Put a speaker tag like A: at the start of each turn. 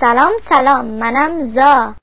A: سلام سلام منم زا.